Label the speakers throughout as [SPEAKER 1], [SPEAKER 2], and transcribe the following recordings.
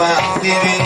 [SPEAKER 1] اصبحت من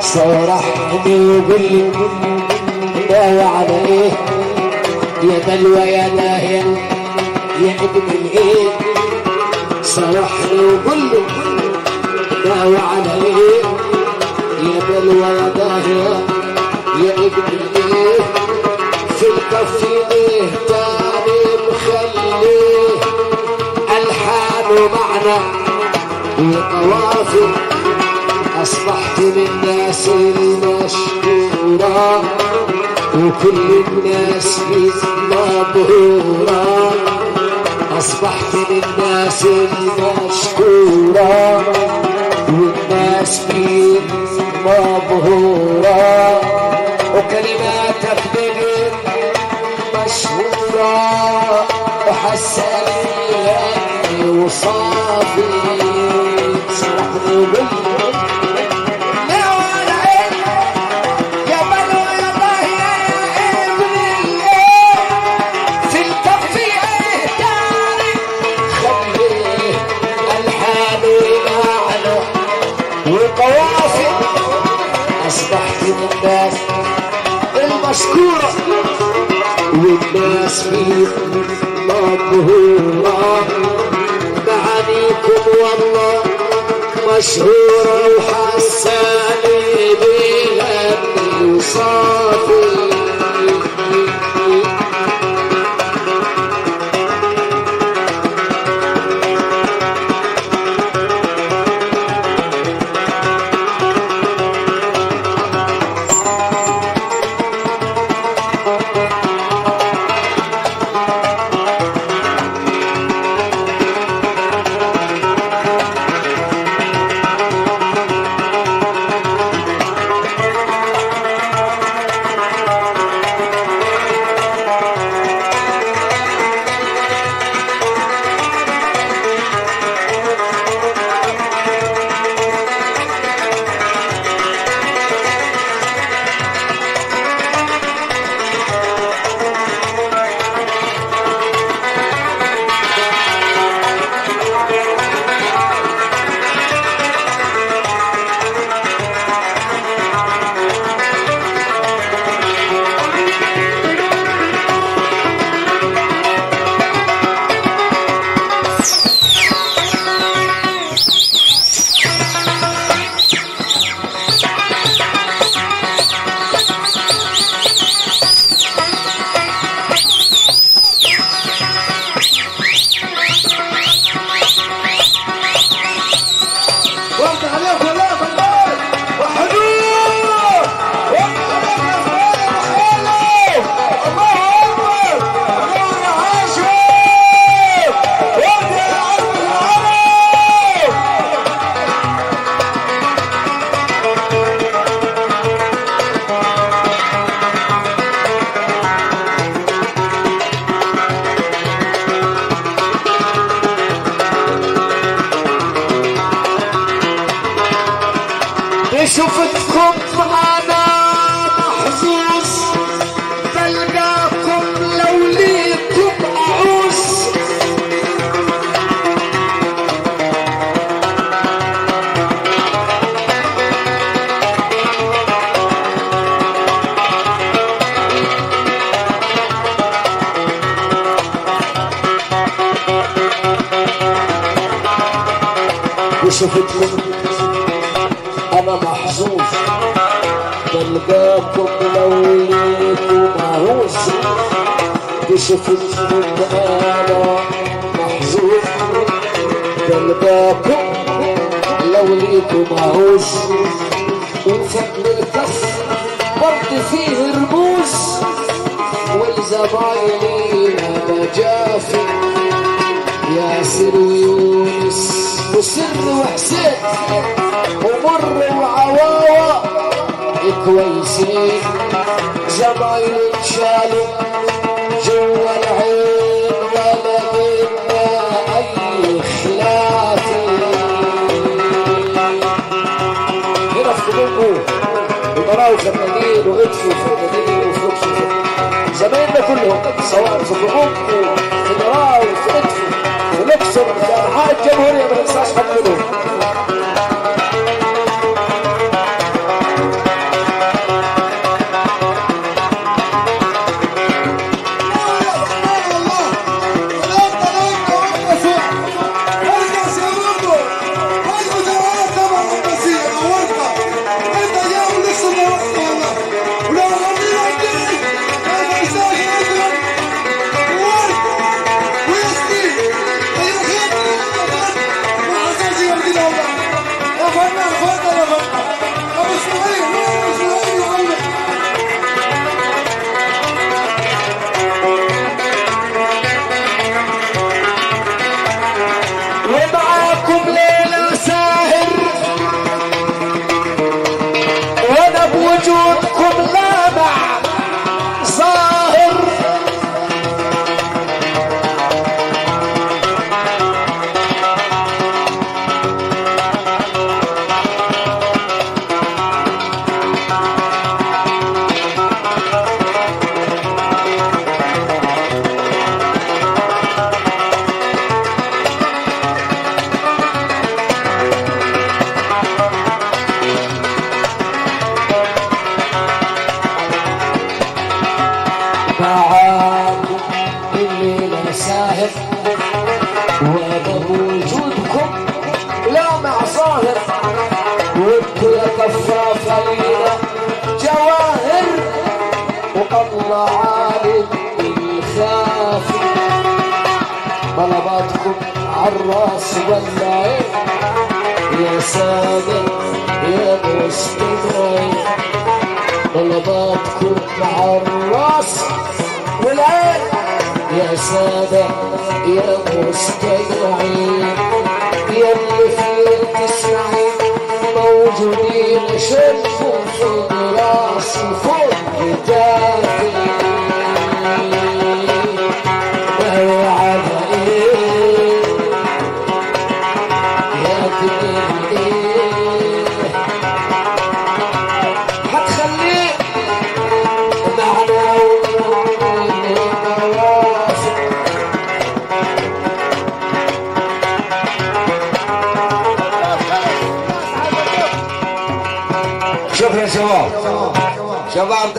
[SPEAKER 2] صرحني وقل لي ناوي على إيه؟ يا بلوى يا ناهية يا ابن الايه صرحني وقل لي ناوي يا بلوى يا ناهية ومعنى وقوافي أصبحت من الناس المشهورة وكل الناس مبهورة اصبحت من الناس المشهورة والناس مبهورة وكلماتك بقيت مشهورة. وحسانية وصافي الحان ومعنى وقوافي اصبحت من الناس المشكورة والناس فيك مبهورة والله مشهورة وحساني وشفتكم أنا محظوظ. بلقاكم لو ليكم عروس وشفتكم أنا محظوظ. بلقاكم لو ليكم عروس وفضل الكف برضه فيه رموز. والزمايلي مجافي. ياسر ويونس وسر وحسين ومر وعواوة كويسين. زمايل انشالوا جوا العين ولا بينا أي خلاف. هنا في قلوبكم وبراو فنانين وادفوا فنانين وفلوكسوا زمايلنا كلهم سواء في قلوبكم في في لوكسور في طلباتكم عالراس والعين يا سادة يا مستمعين. طلباتكم عالراس والعين يا سادة يا مستمعين.